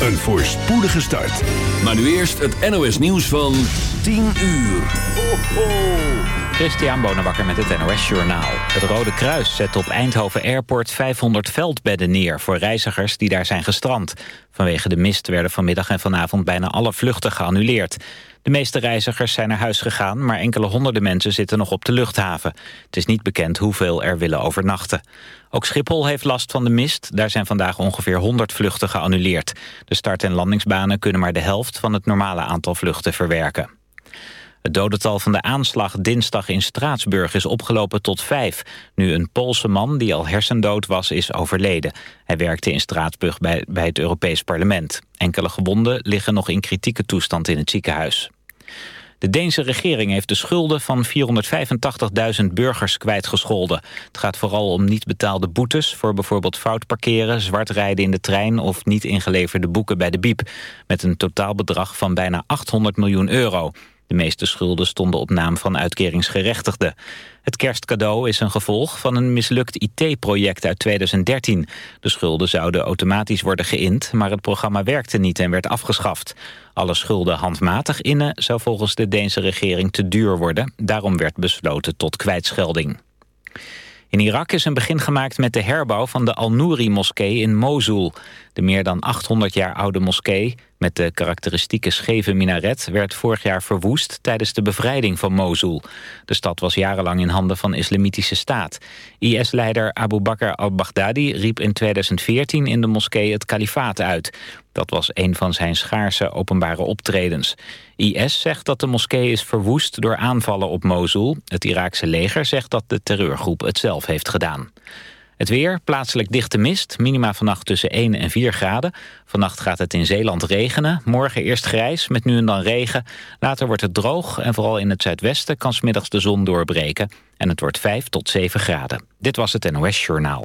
een voorspoedige start. Maar nu eerst het NOS nieuws van 10 uur. Ho, ho. Christian Bonenbakker met het NOS Journaal. Het Rode Kruis zet op Eindhoven Airport 500 veldbedden neer... voor reizigers die daar zijn gestrand. Vanwege de mist werden vanmiddag en vanavond bijna alle vluchten geannuleerd. De meeste reizigers zijn naar huis gegaan... maar enkele honderden mensen zitten nog op de luchthaven. Het is niet bekend hoeveel er willen overnachten. Ook Schiphol heeft last van de mist. Daar zijn vandaag ongeveer 100 vluchten geannuleerd. De start- en landingsbanen kunnen maar de helft... van het normale aantal vluchten verwerken. Het dodental van de aanslag dinsdag in Straatsburg is opgelopen tot vijf. Nu een Poolse man die al hersendood was, is overleden. Hij werkte in Straatsburg bij, bij het Europees Parlement. Enkele gewonden liggen nog in kritieke toestand in het ziekenhuis. De Deense regering heeft de schulden van 485.000 burgers kwijtgescholden. Het gaat vooral om niet betaalde boetes voor bijvoorbeeld fout parkeren, zwart rijden in de trein of niet ingeleverde boeken bij de biep. Met een totaalbedrag van bijna 800 miljoen euro. De meeste schulden stonden op naam van uitkeringsgerechtigden. Het kerstcadeau is een gevolg van een mislukt IT-project uit 2013. De schulden zouden automatisch worden geïnd, maar het programma werkte niet en werd afgeschaft. Alle schulden handmatig innen zou volgens de Deense regering te duur worden. Daarom werd besloten tot kwijtschelding. In Irak is een begin gemaakt met de herbouw van de Al-Nouri-moskee in Mosul. De meer dan 800 jaar oude moskee met de karakteristieke scheve minaret werd vorig jaar verwoest tijdens de bevrijding van Mosul. De stad was jarenlang in handen van islamitische staat. IS-leider Abu Bakr al-Baghdadi riep in 2014 in de moskee het kalifaat uit. Dat was een van zijn schaarse openbare optredens. IS zegt dat de moskee is verwoest door aanvallen op Mosul. Het Iraakse leger zegt dat de terreurgroep het zelf heeft gedaan. Het weer, plaatselijk dichte mist, minima vannacht tussen 1 en 4 graden. Vannacht gaat het in Zeeland regenen. Morgen eerst grijs, met nu en dan regen. Later wordt het droog en vooral in het zuidwesten kan smiddags de zon doorbreken. En het wordt 5 tot 7 graden. Dit was het NOS Journaal.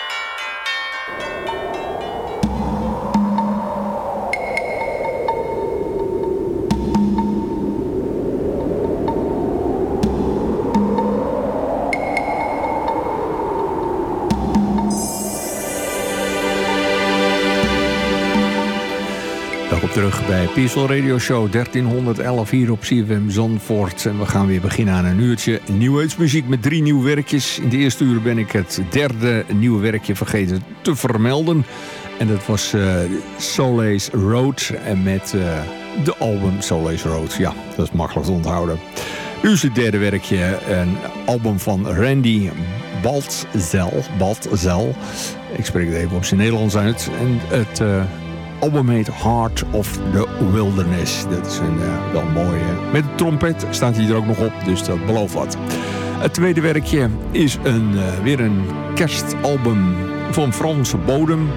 Terug bij Peaceful Radio Show 1311 hier op CFM Zandvoort. En we gaan weer beginnen aan een uurtje nieuwheidsmuziek met drie nieuwe werkjes. In de eerste uur ben ik het derde nieuwe werkje vergeten te vermelden. En dat was uh, Soleil's Road en met uh, de album Soleil's Road. Ja, dat is makkelijk te onthouden. Nu is het derde werkje een album van Randy Baltzel. Baltzel. Ik spreek het even op zijn Nederlands uit. En het... Uh, album heet Heart of the Wilderness. Dat is een uh, wel mooi. Uh, met de trompet staat hij er ook nog op, dus dat belooft wat. Het tweede werkje is een, uh, weer een kerstalbum van Franse bodem.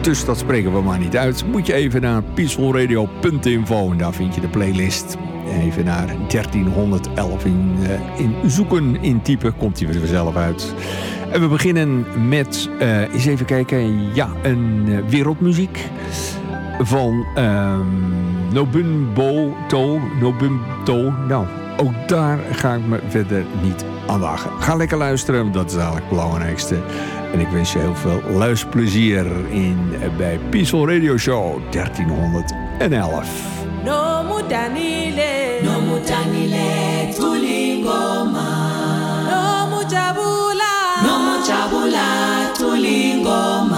Dus dat spreken we maar niet uit. Moet je even naar peacefulradio.info en daar vind je de playlist. Even naar 1311 in, in zoeken, intypen, komt hij er vanzelf uit. En we beginnen met, uh, eens even kijken, ja, een uh, wereldmuziek van um, Nobumbo To. Nobumto. Nou, ook daar ga ik me verder niet aan wagen. Ga lekker luisteren, dat is eigenlijk het belangrijkste. En ik wens je heel veel luisterplezier in, uh, bij Peaceful Radio Show 1311. No mutanile, no mutanile, tulingoma. Jabula tulingoma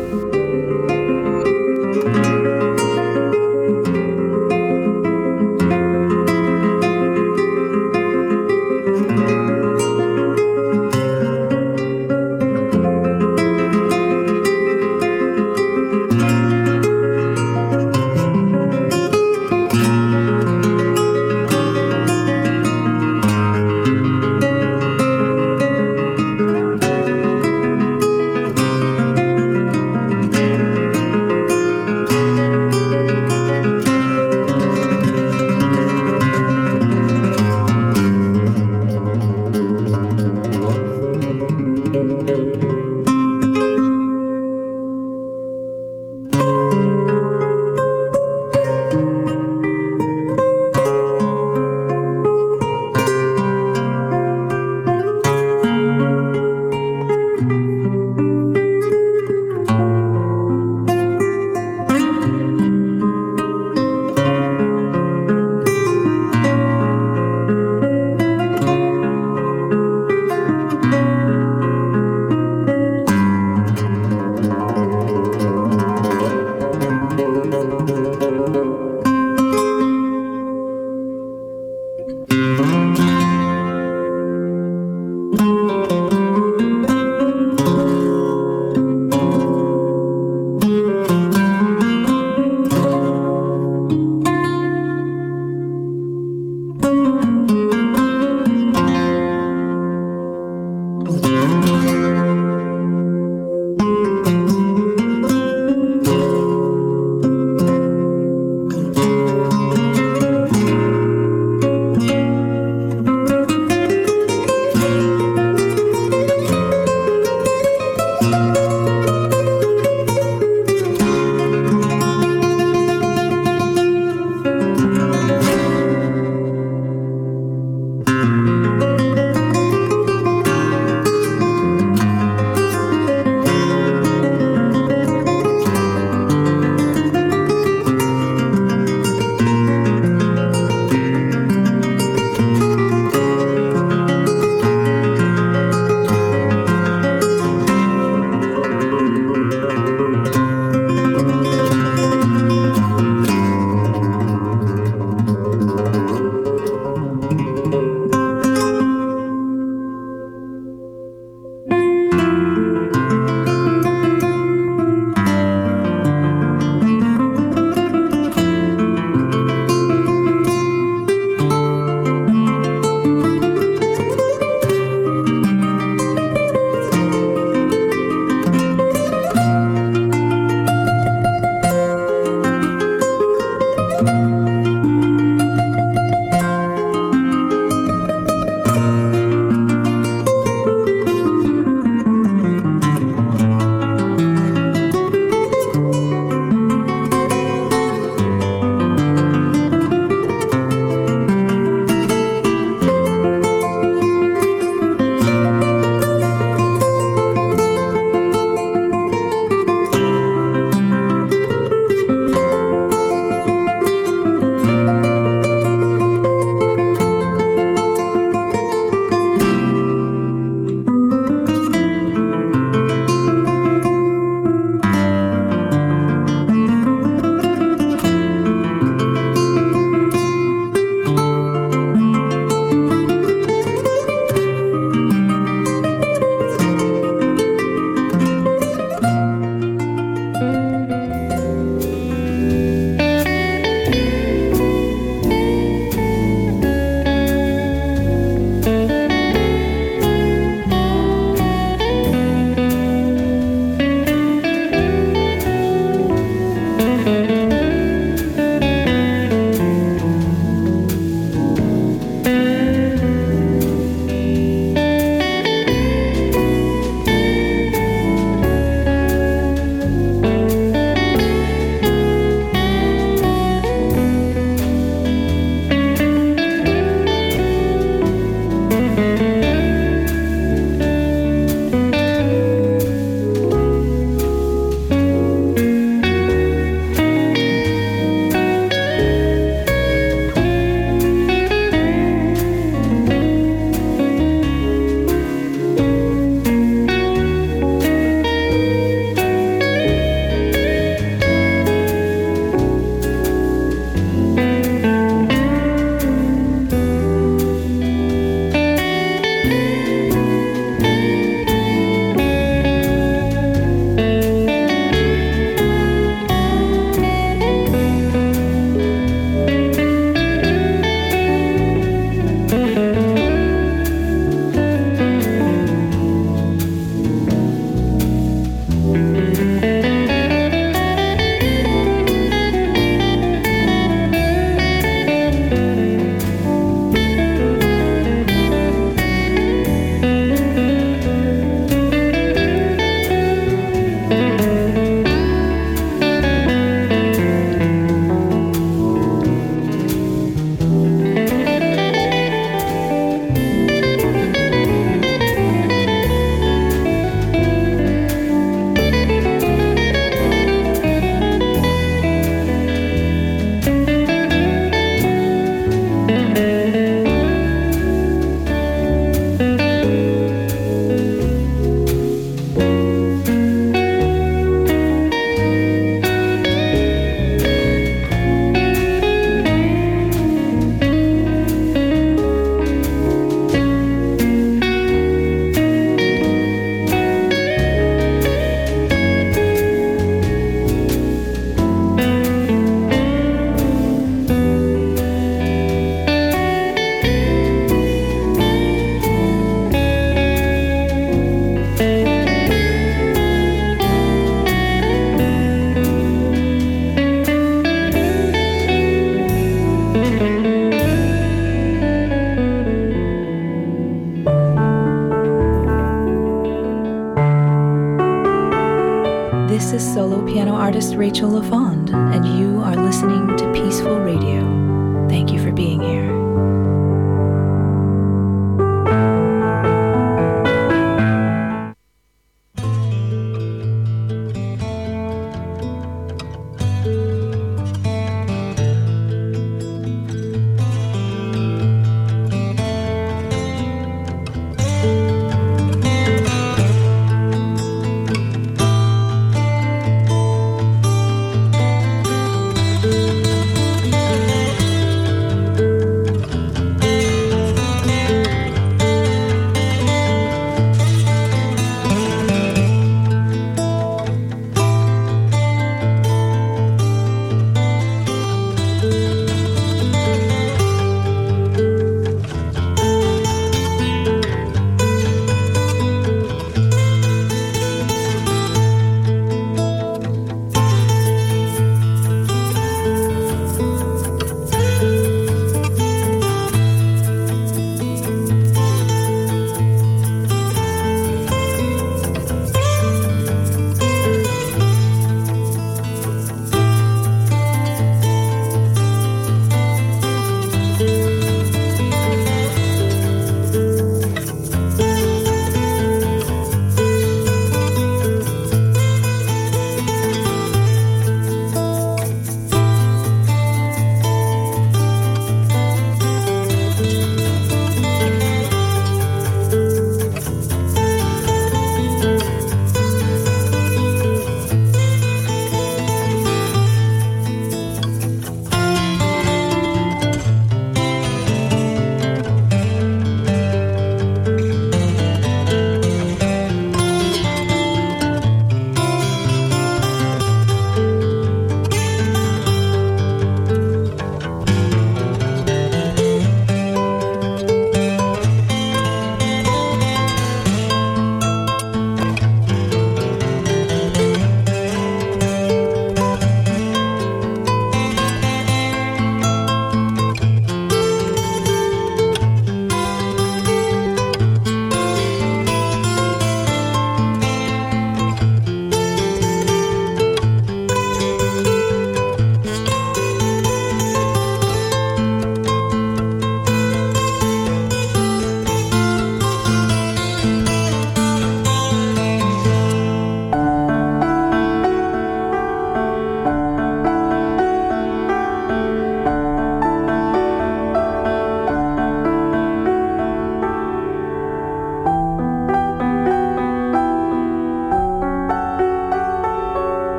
angel of all.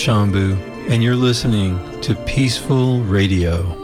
Shambu, and you're listening to Peaceful Radio.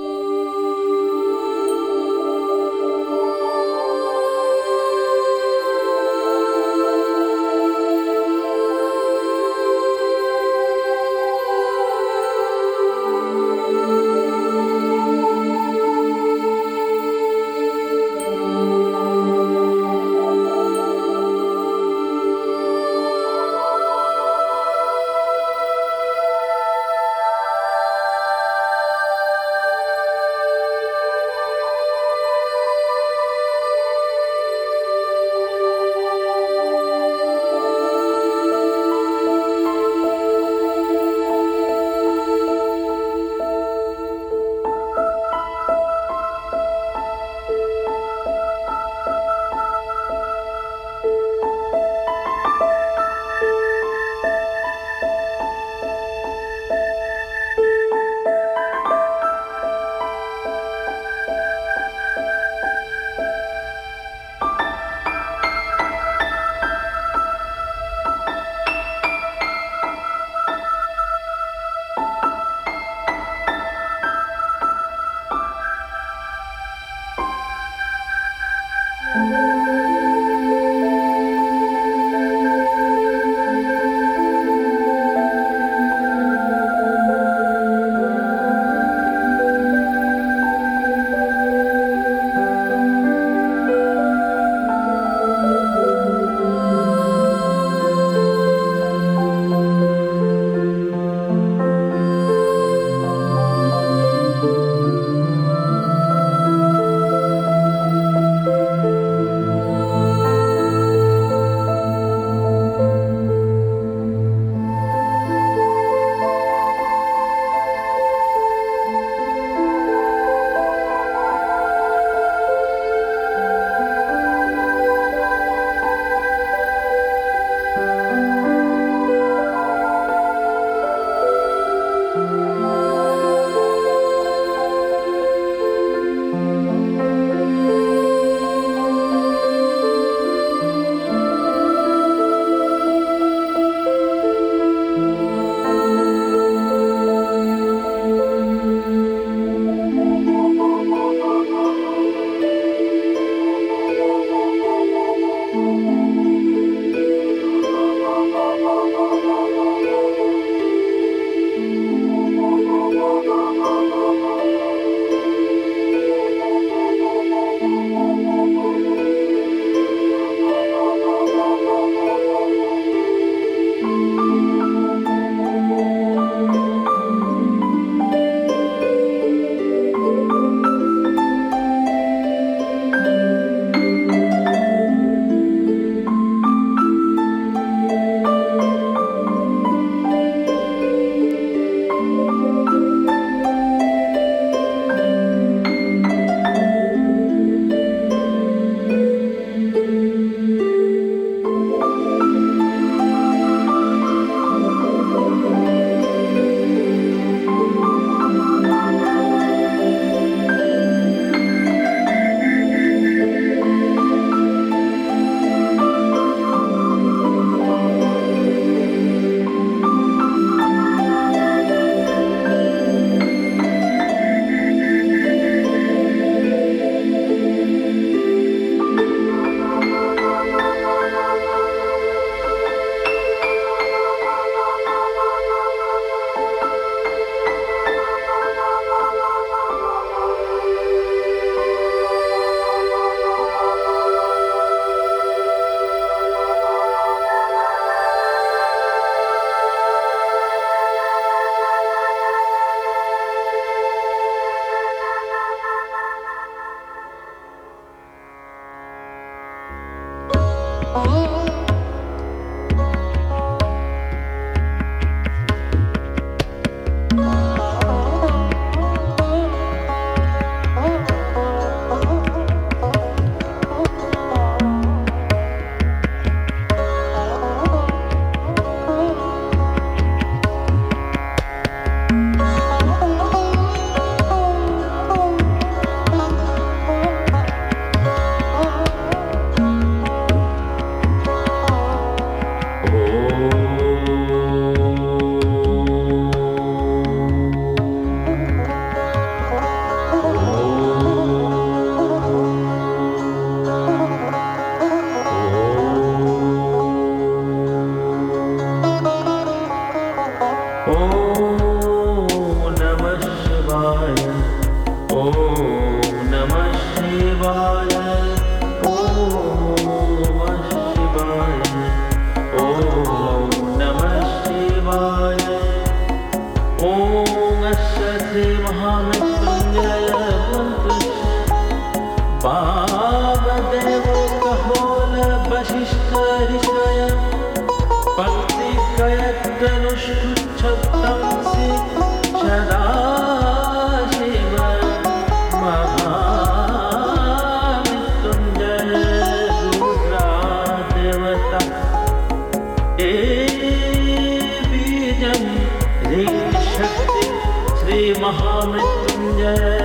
yeah.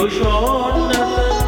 Om Namah